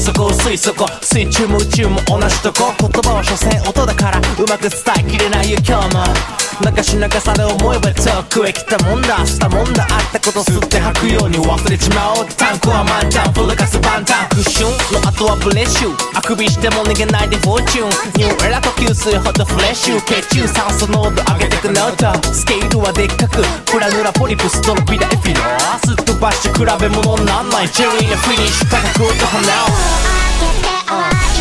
測推測水中も宇宙も同じとこ。言葉は所詮音だから。うまく伝えきれないよ今日も。流し流され思えば遠くへ来たもんだ。したもんだ。あったこと吸って吐くように忘れちまおう。タンクは満タンフルカス万シ不ンの後はブレッシュ。あくびしても逃げないでフォーチュン。ニューエラ呼吸水ほどフレッシュ。血中酸素濃度上げてくノート。スケールはでっかく。プラヌラポリプストロピラエフィロすっ飛ばして比べ物になんない。チェリーのフィニッシュ高く音花を開けておい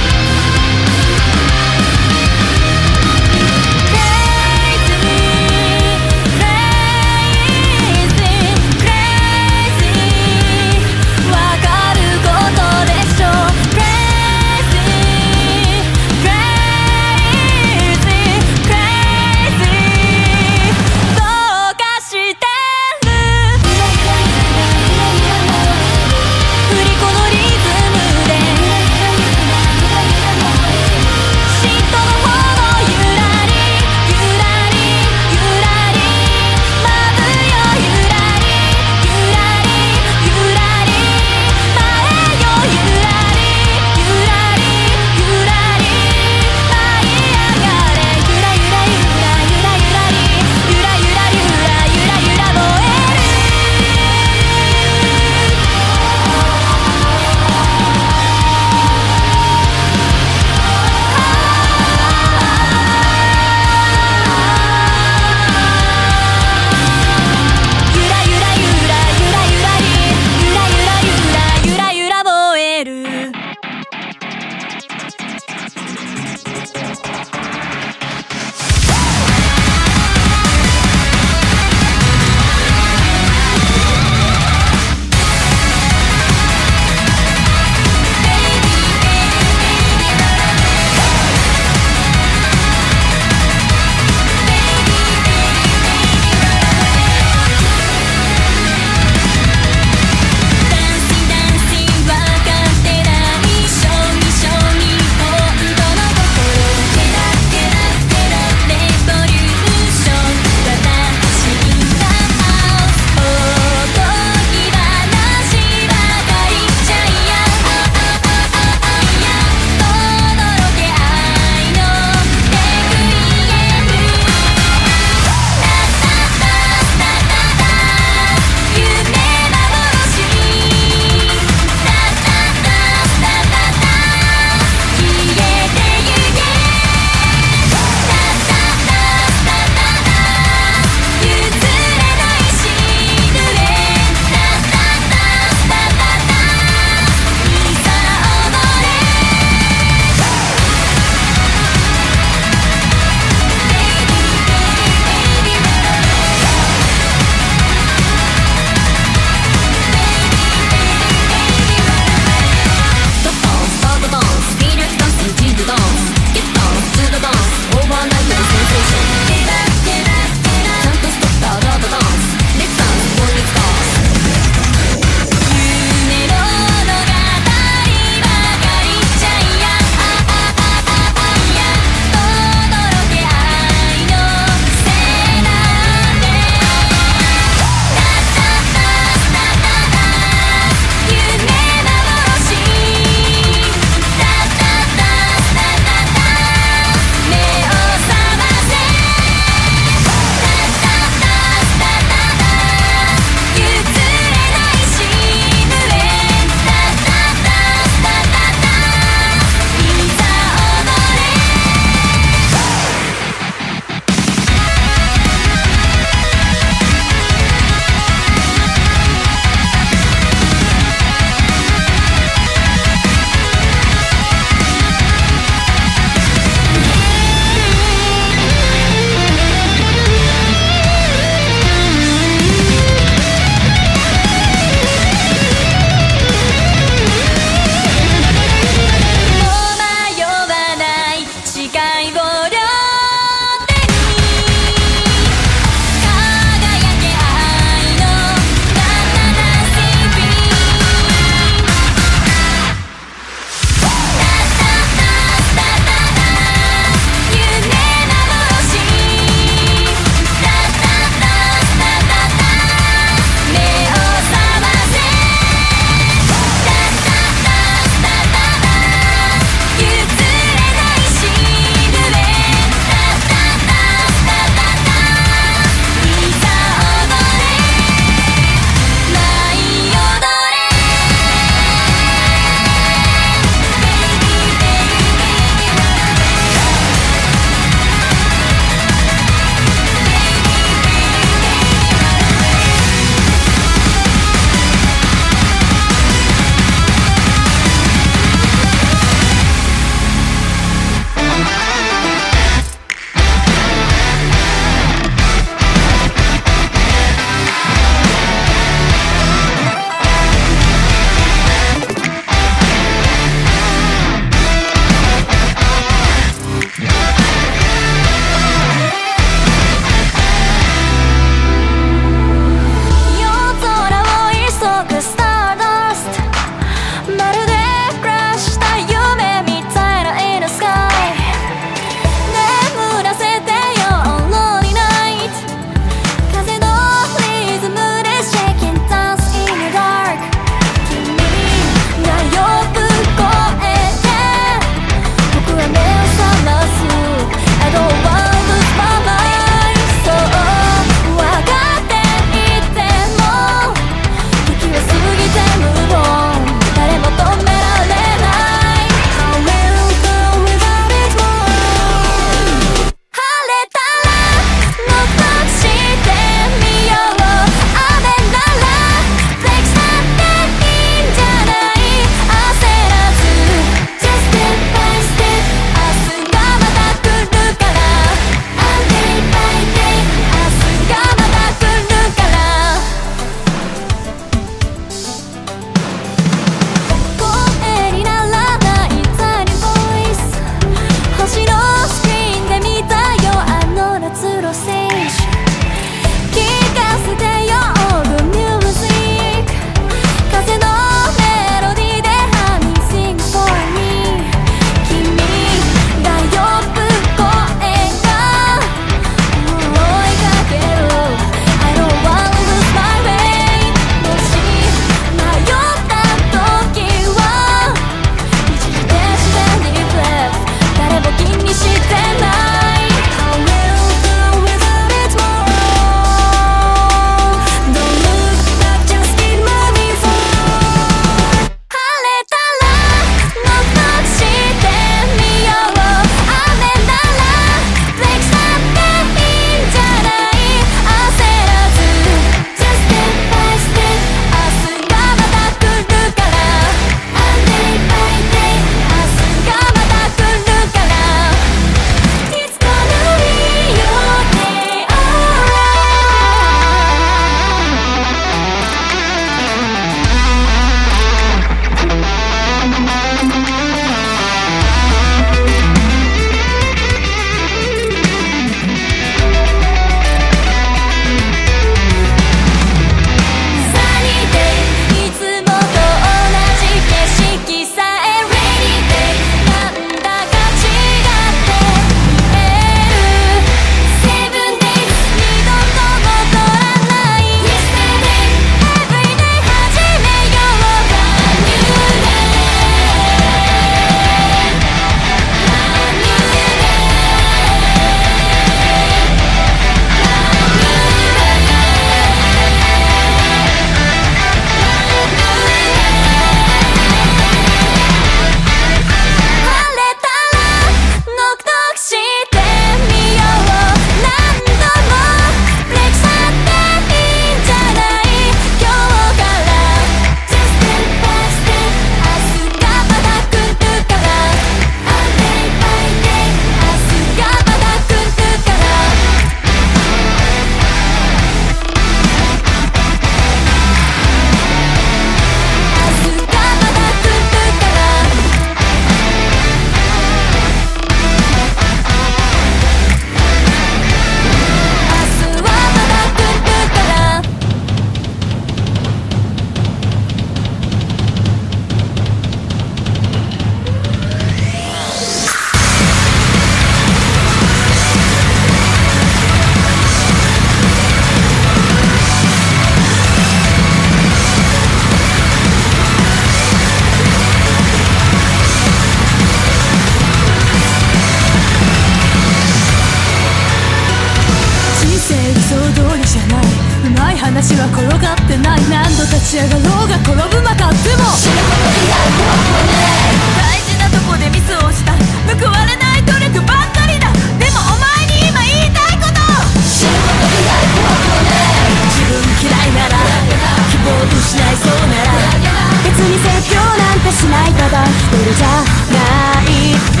てしないただ一人じゃないって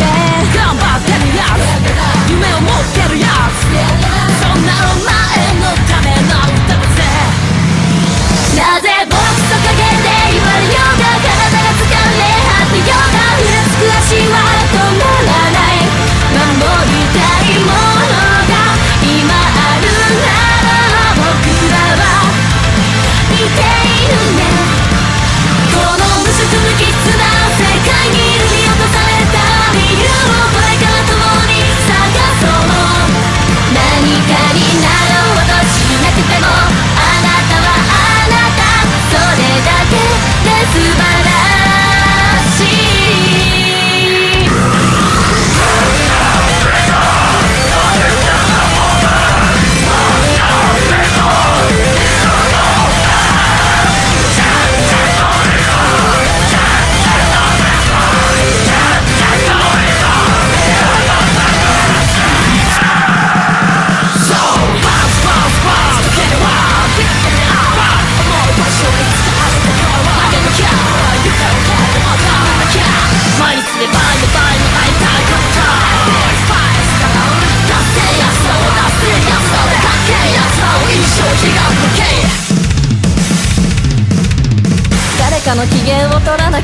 頑張ってるやつ夢を持ってるやつそんなお前のための歌だぜなぜボクト陰で言われようが体が疲れ果てようがふらつく足は止まらない守りたいものが今あるなら僕らは似ているね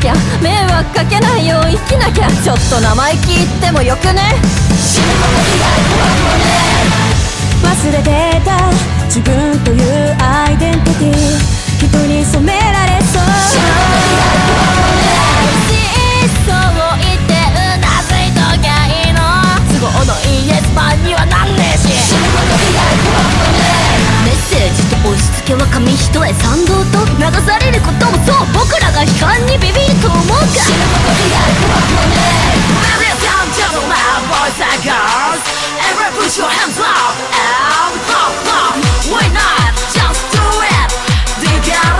きゃ迷惑かけないよう生きなきゃ。ちょっと生意気言ってもよくね？死ぬこと以外怖くもね忘れてた。自分というけは紙一重賛同と流されることもそう僕らが悲観にビビると思うか死ぬこと以外怖いもね Ladies and gentlemen, boys and girls Everyone put your hands up and pop pop Why not? Just do it Do you get it?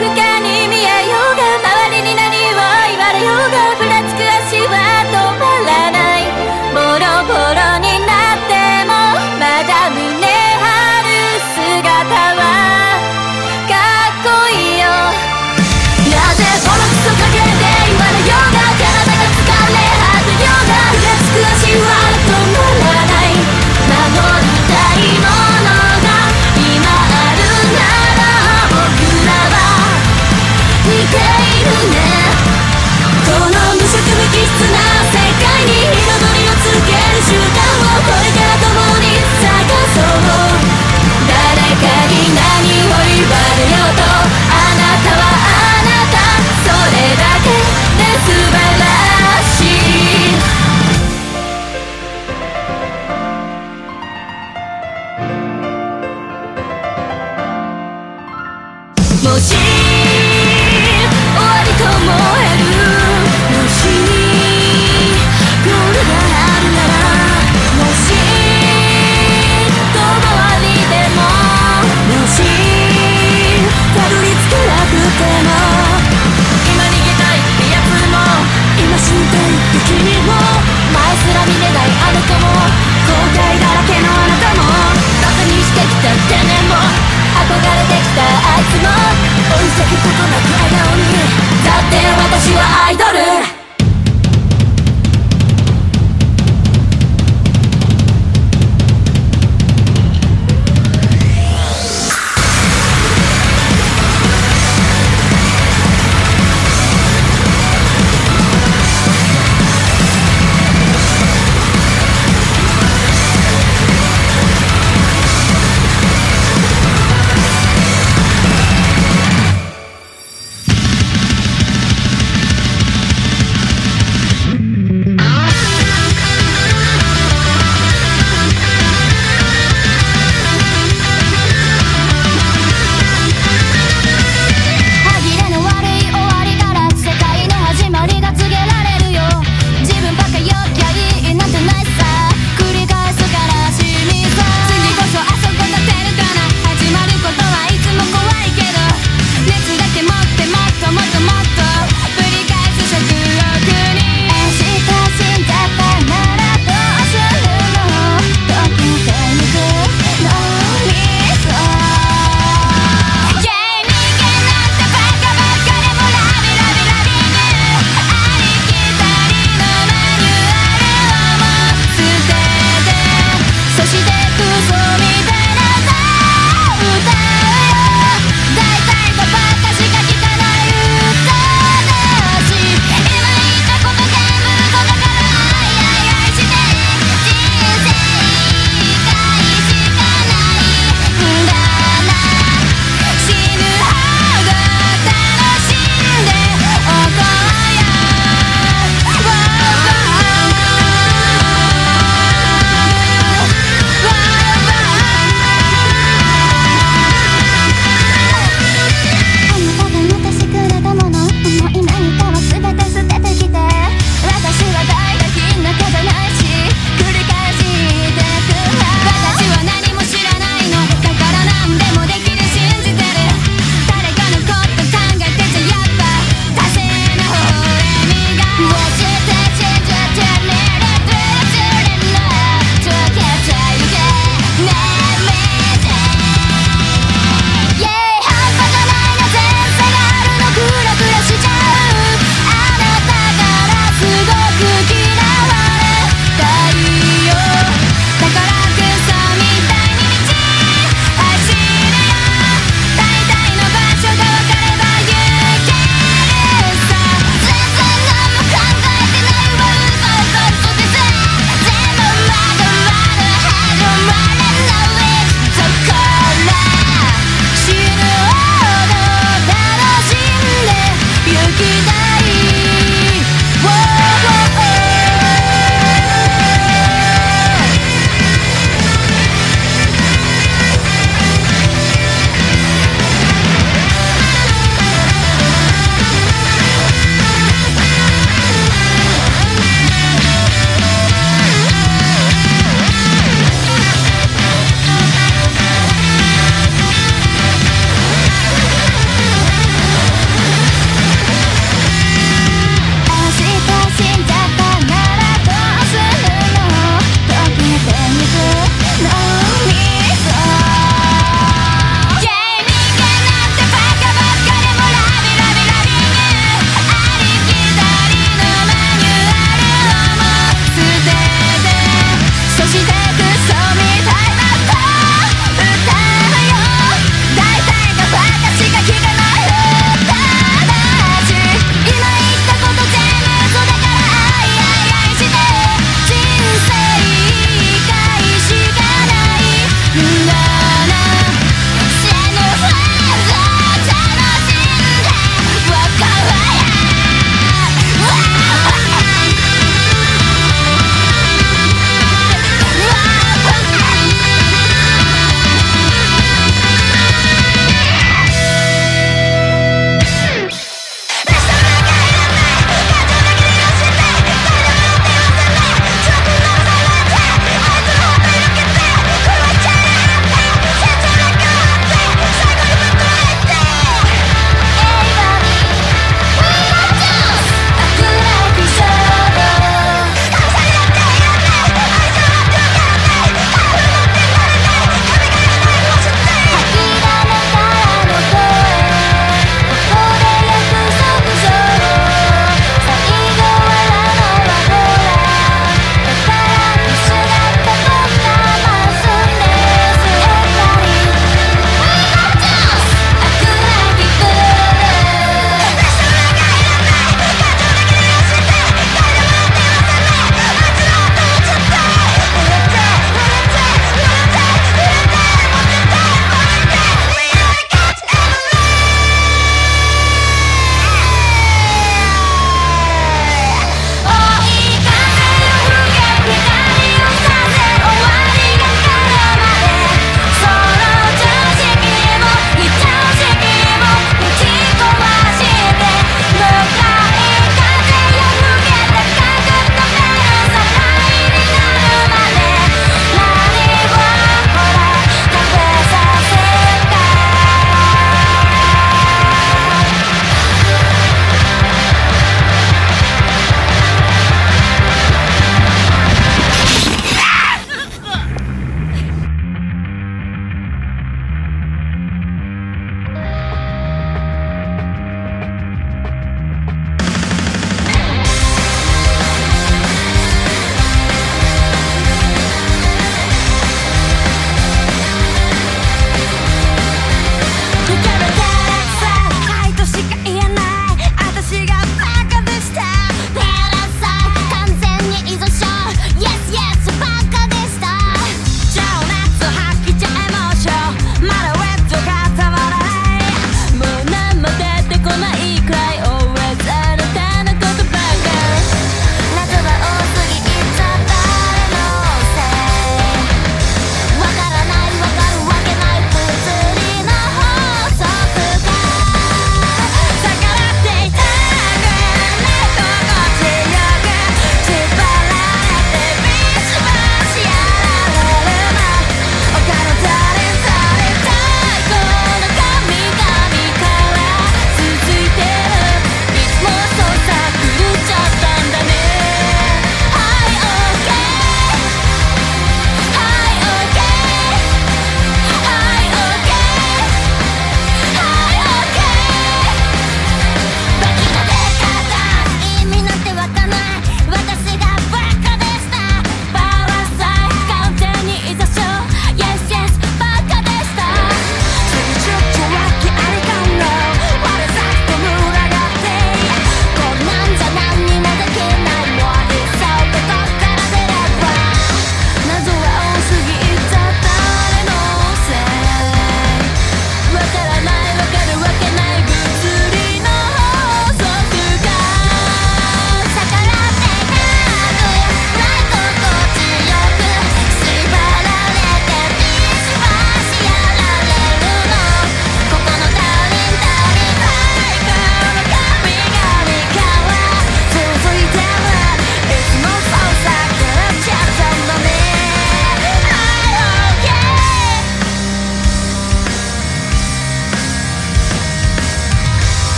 who 無機質な世界に彩りをつける習慣をこれから共に探そう。誰かに何を言われようとあなたはあなた。それだけで素晴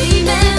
たと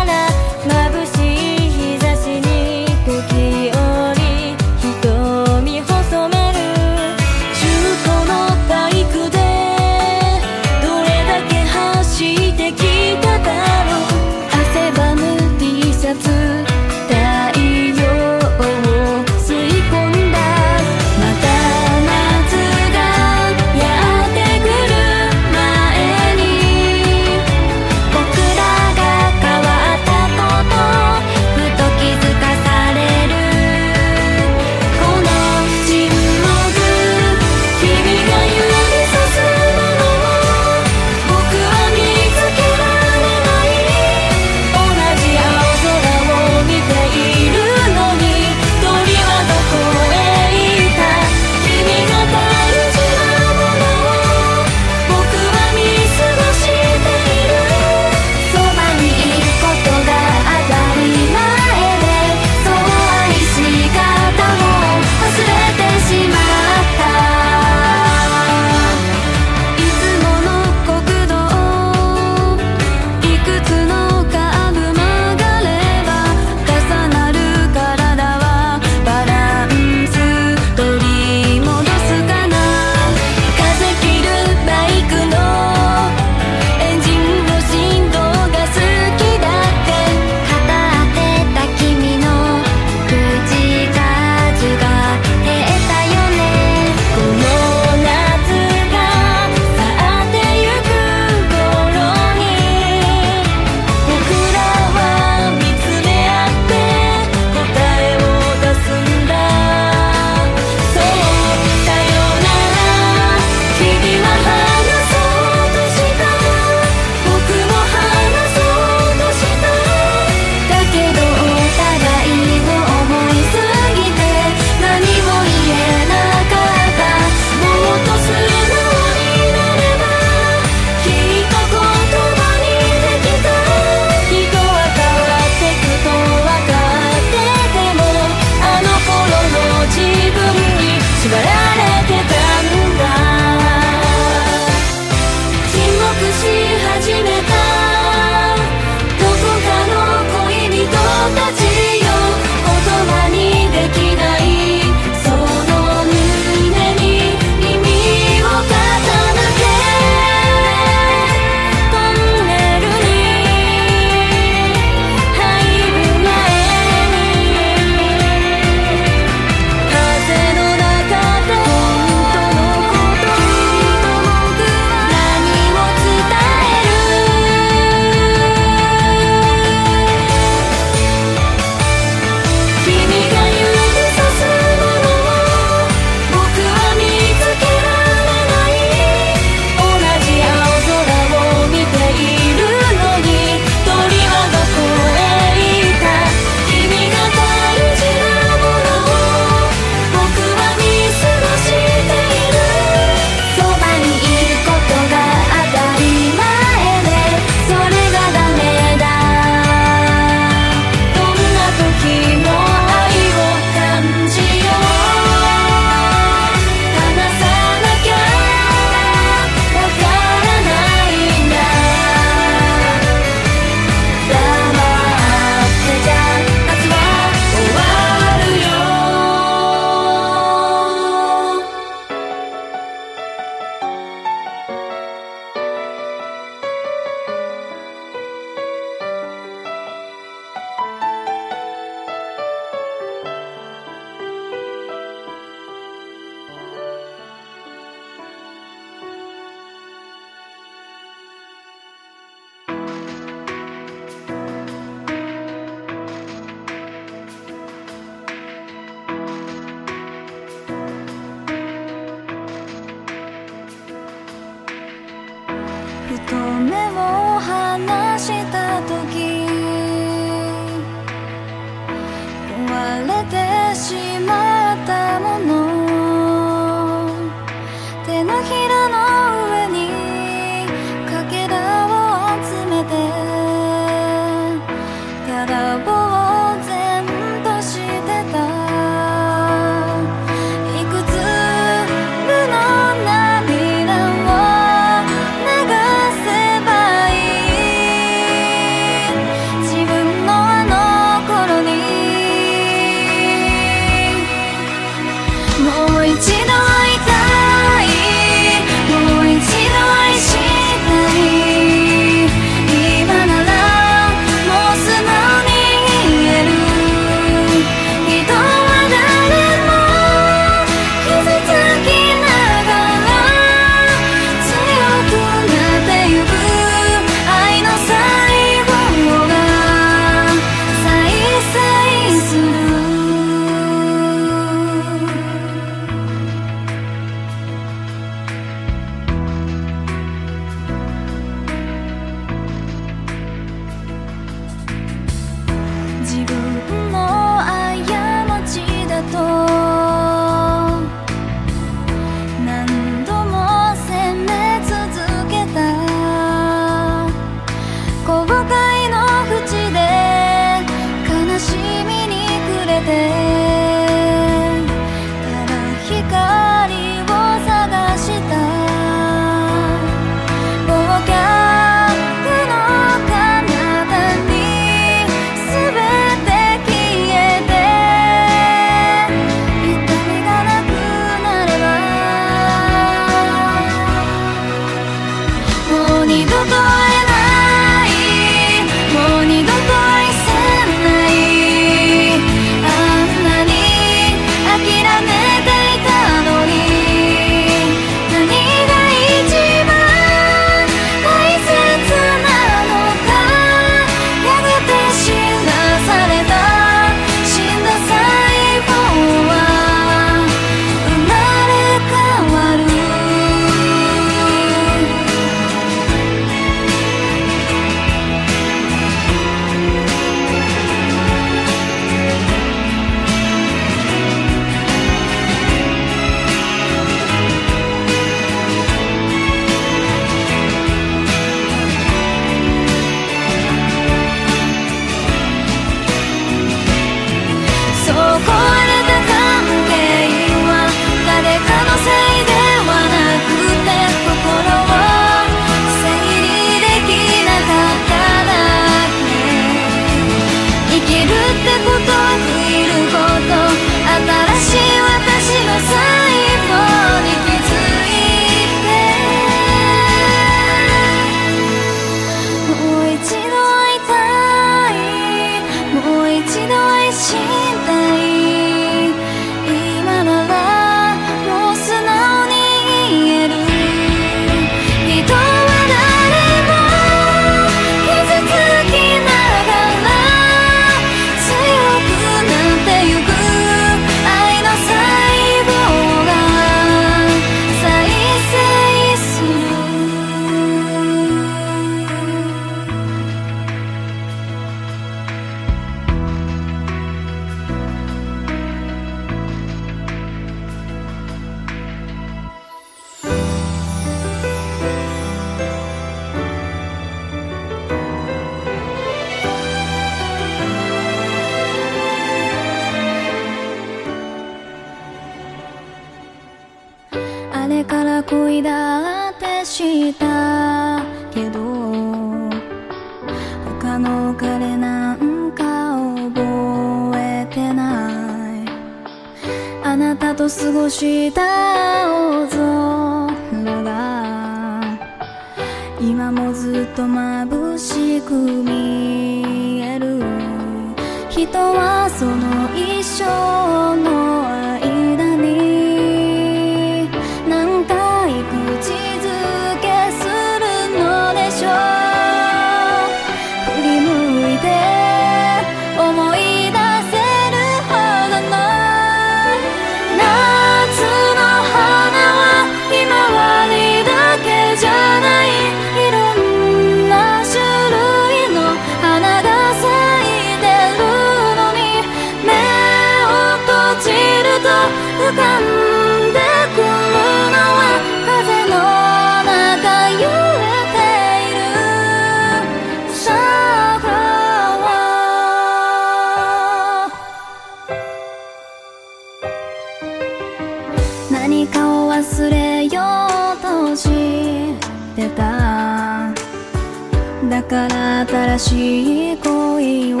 ら新しい恋を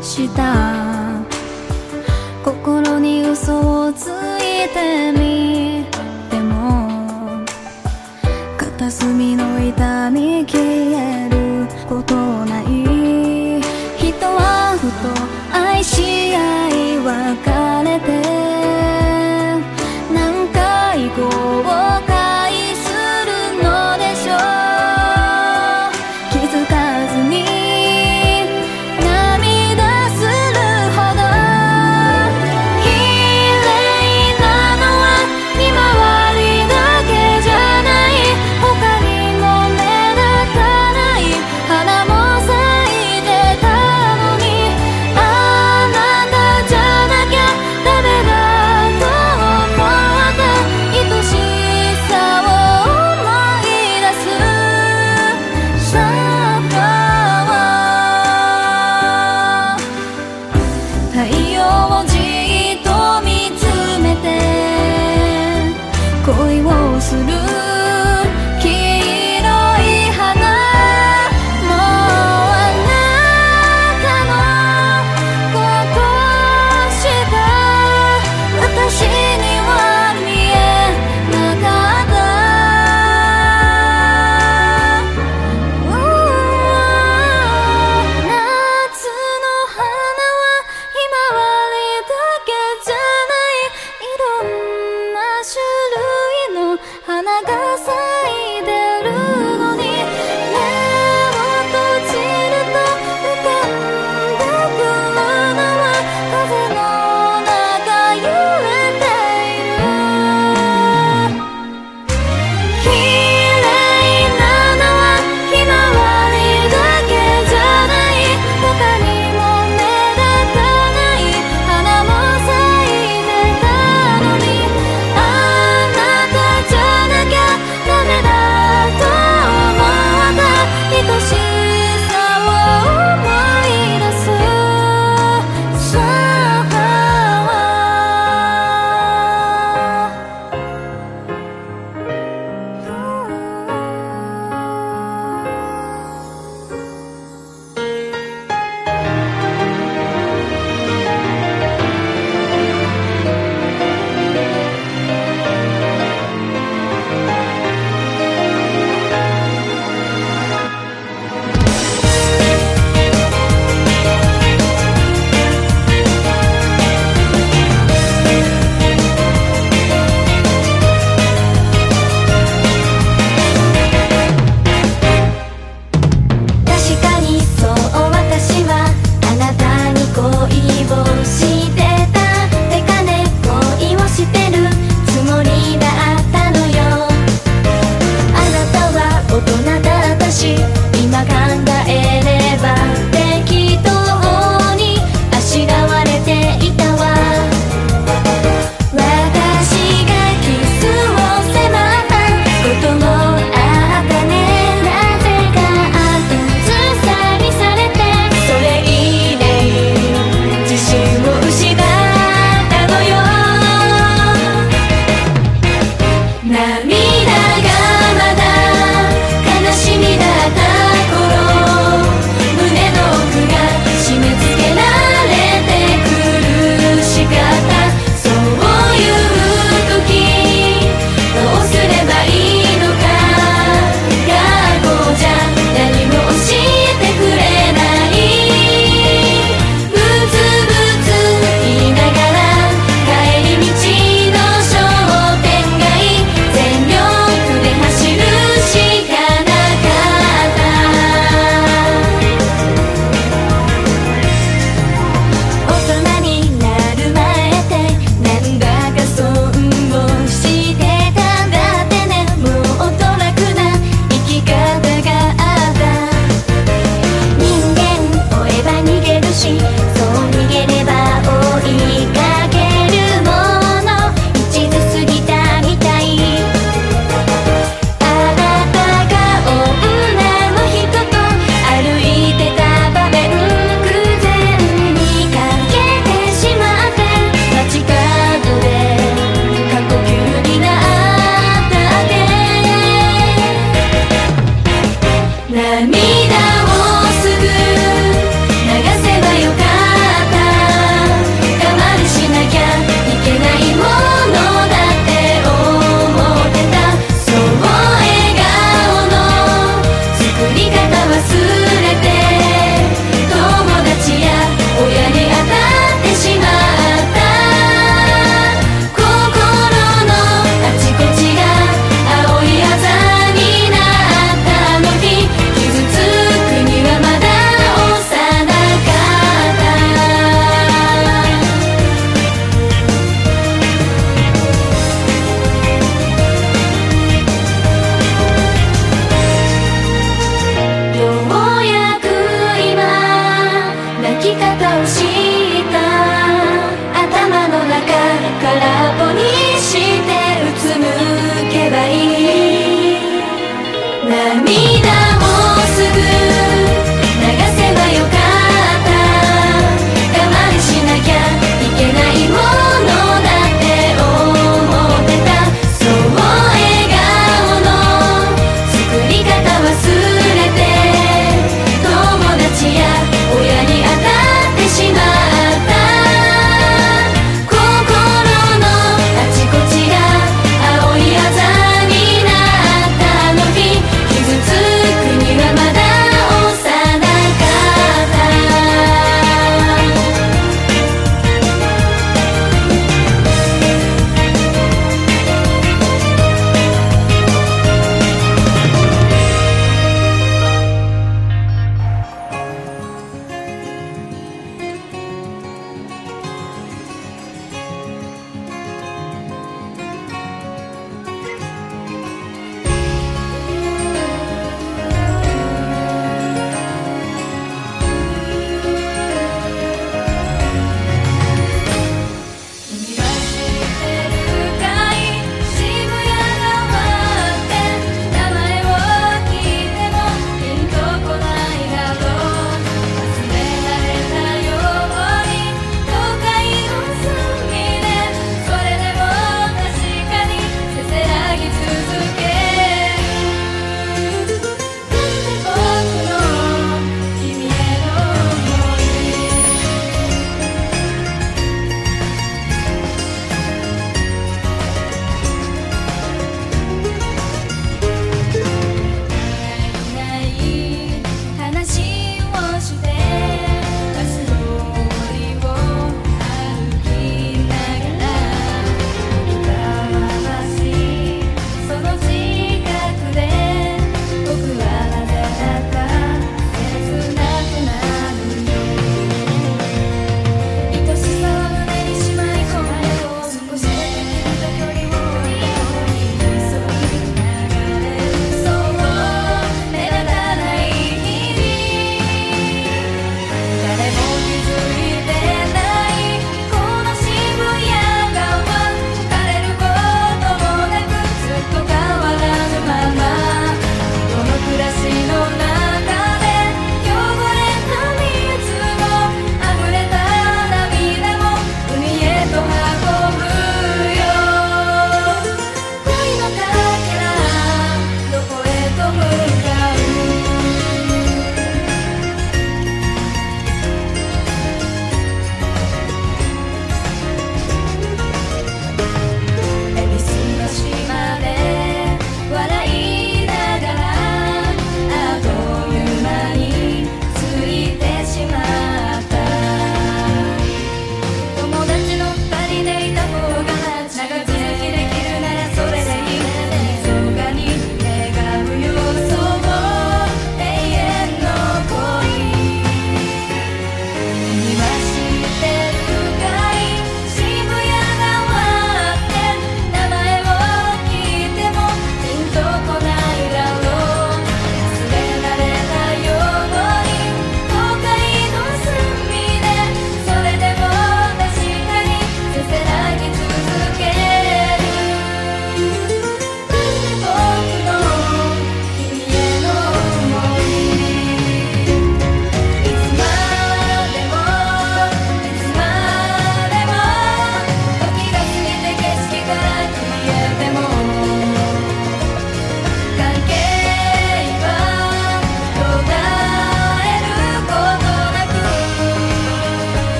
した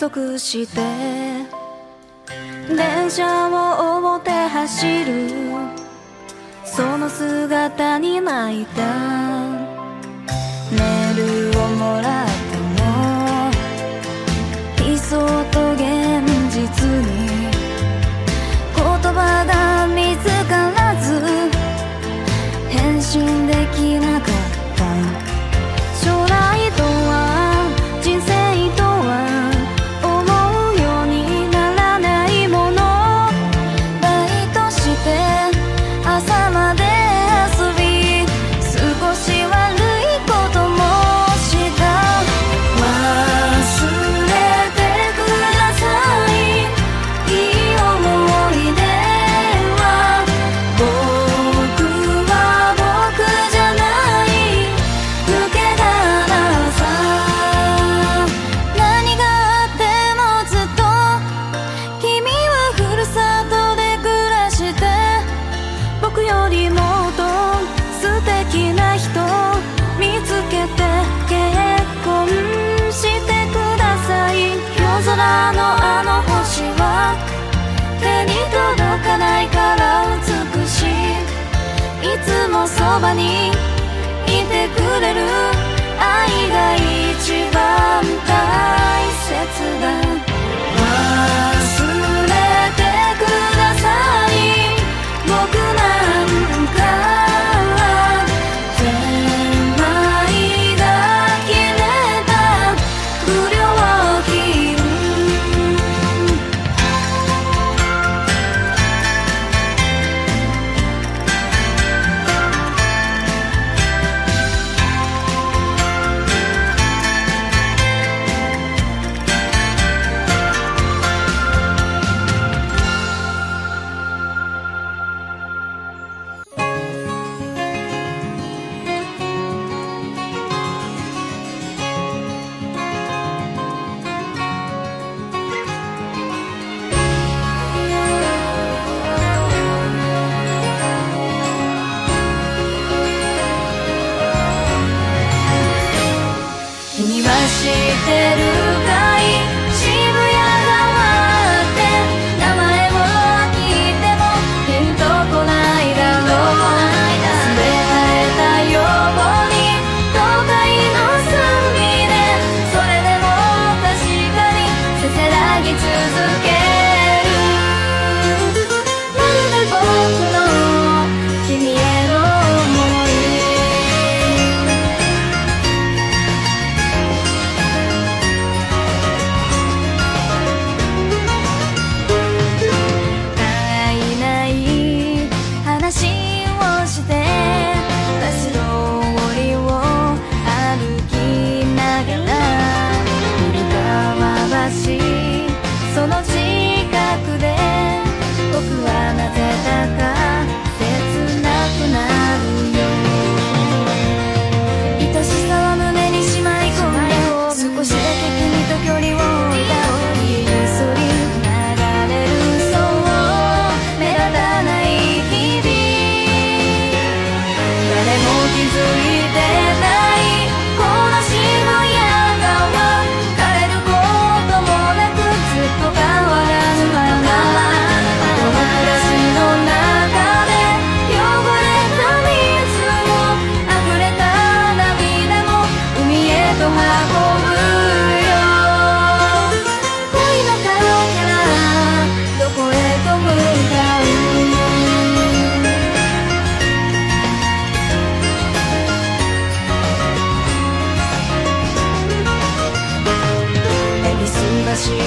速して電車を追って走る。その姿に泣いた。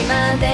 まで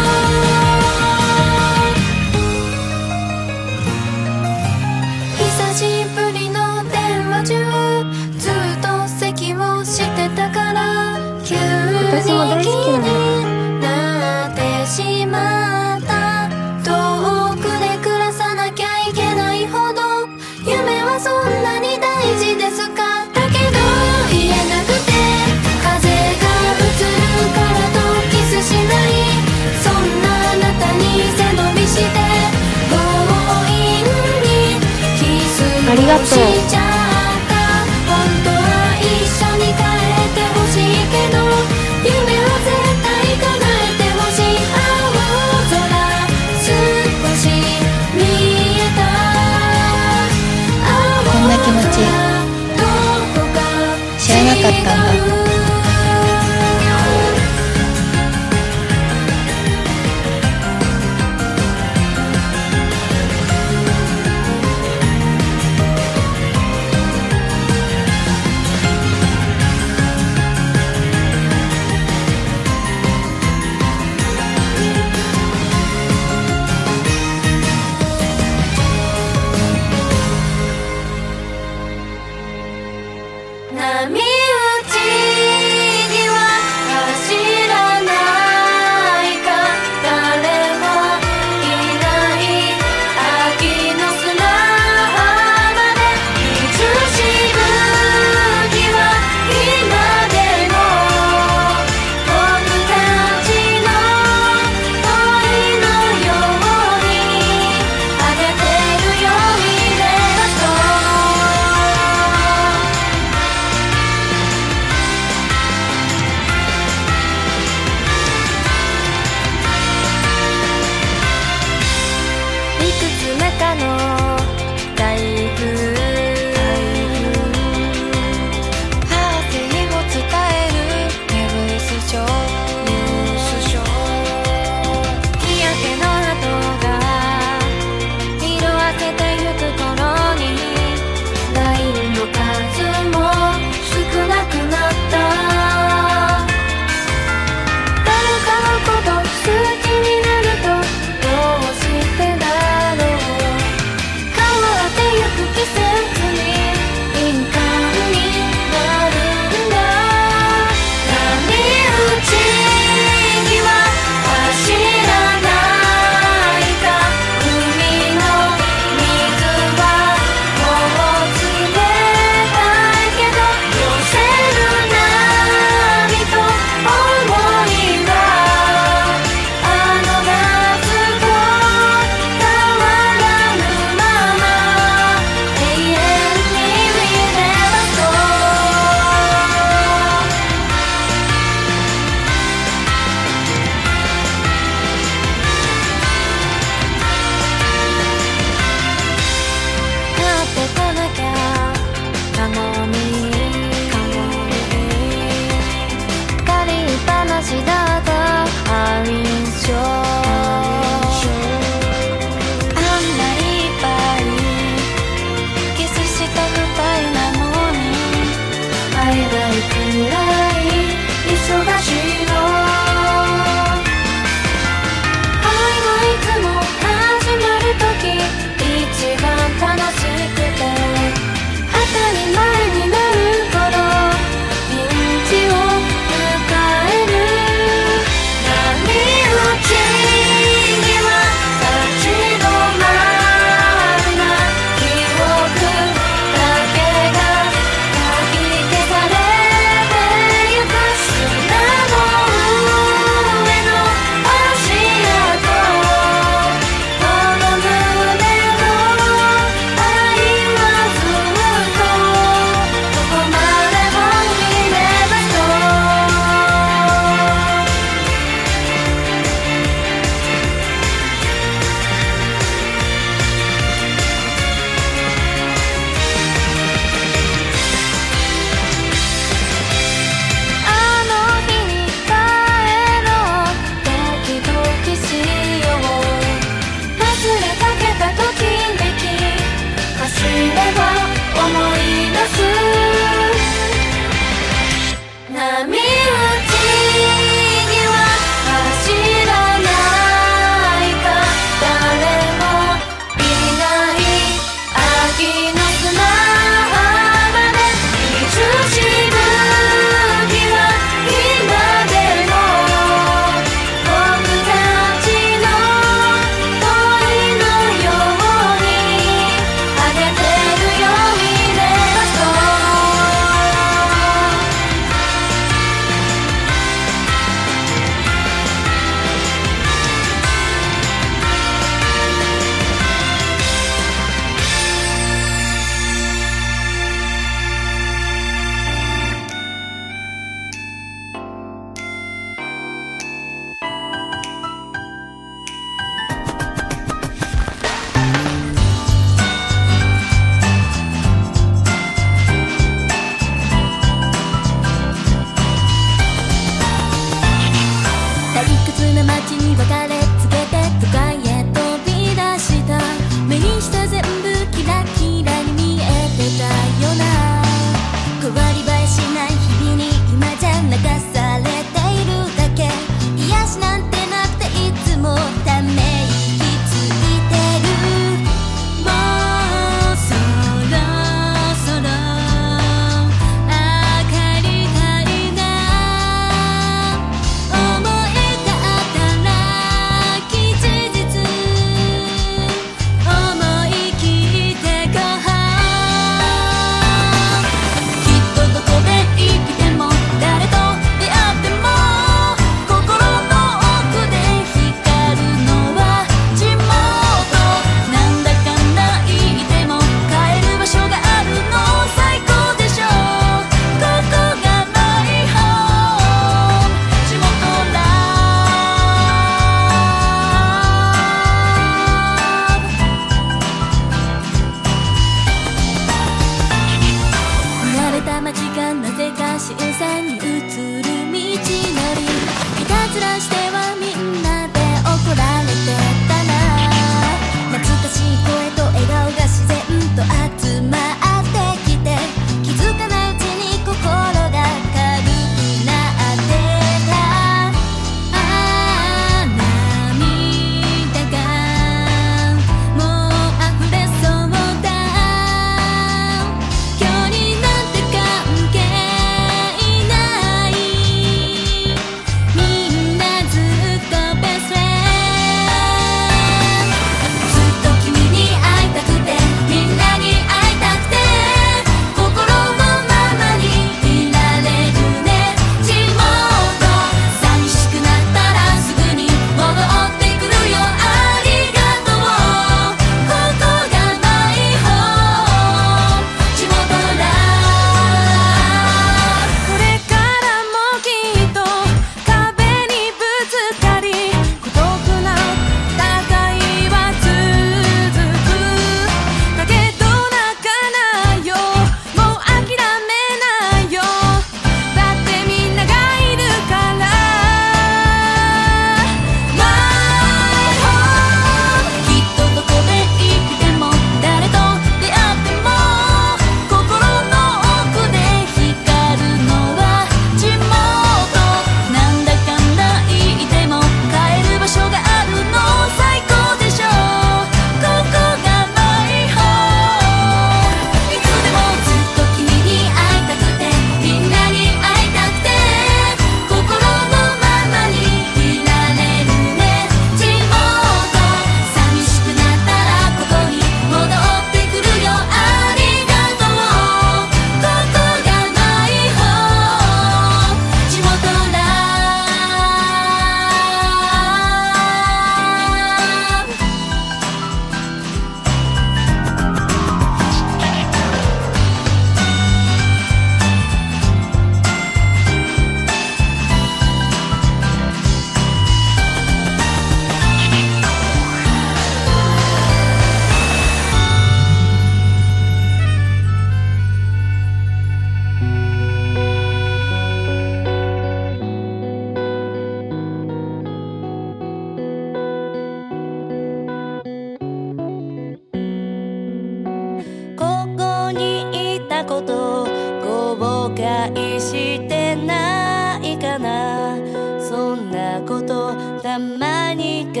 ことたまに考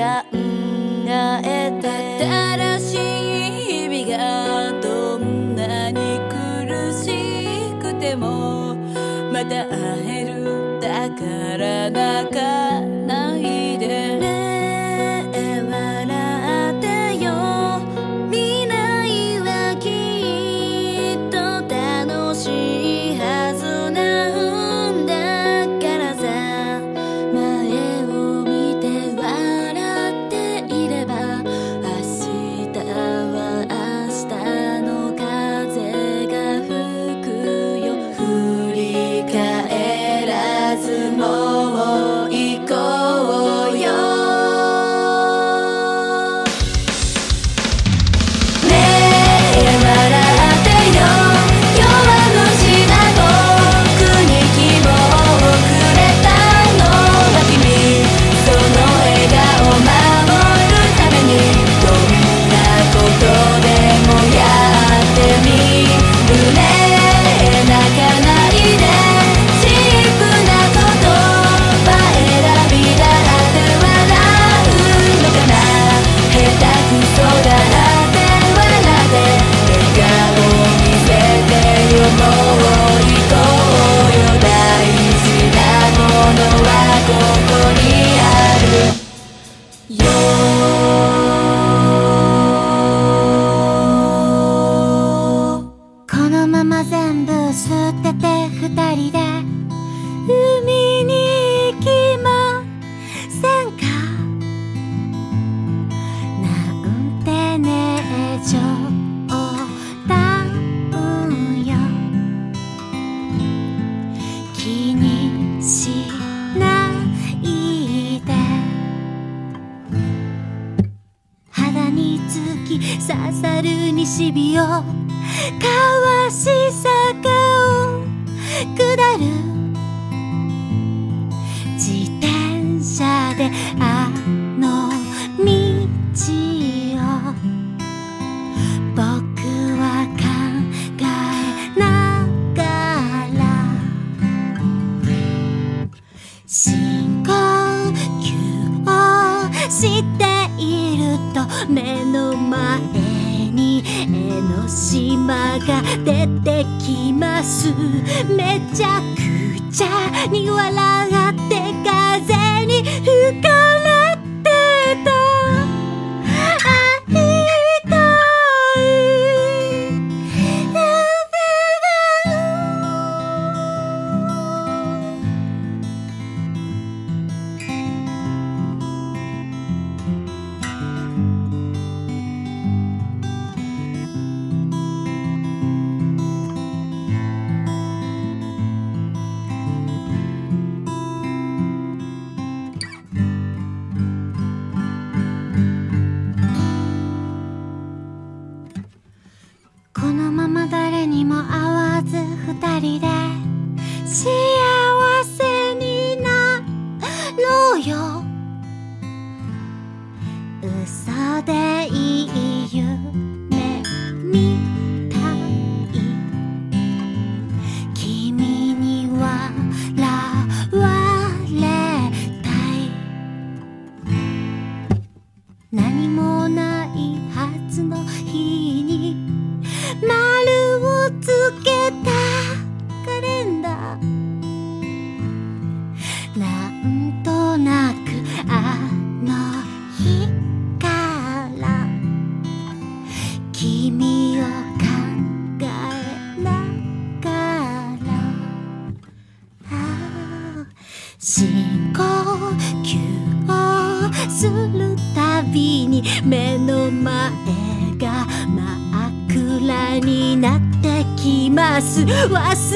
えて。新しい日々がどんなに苦しくてもまた会えるだから泣かないで。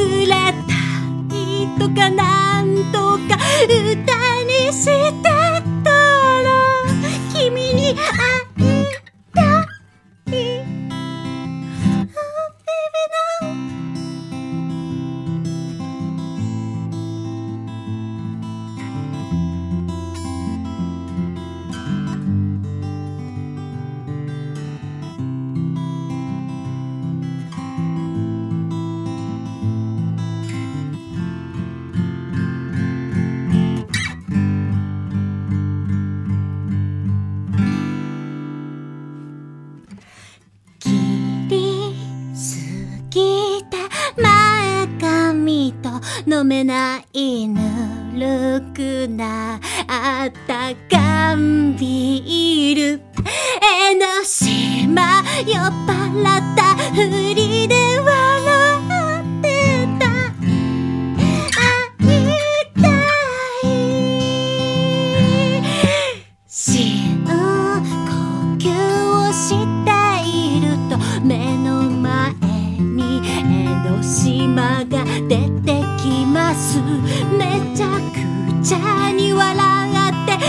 つた旅とかなんとか歌にしてたら君に会ないぬるくなあったかんビール。江ノ島酔っ払ったふりで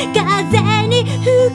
風に吹く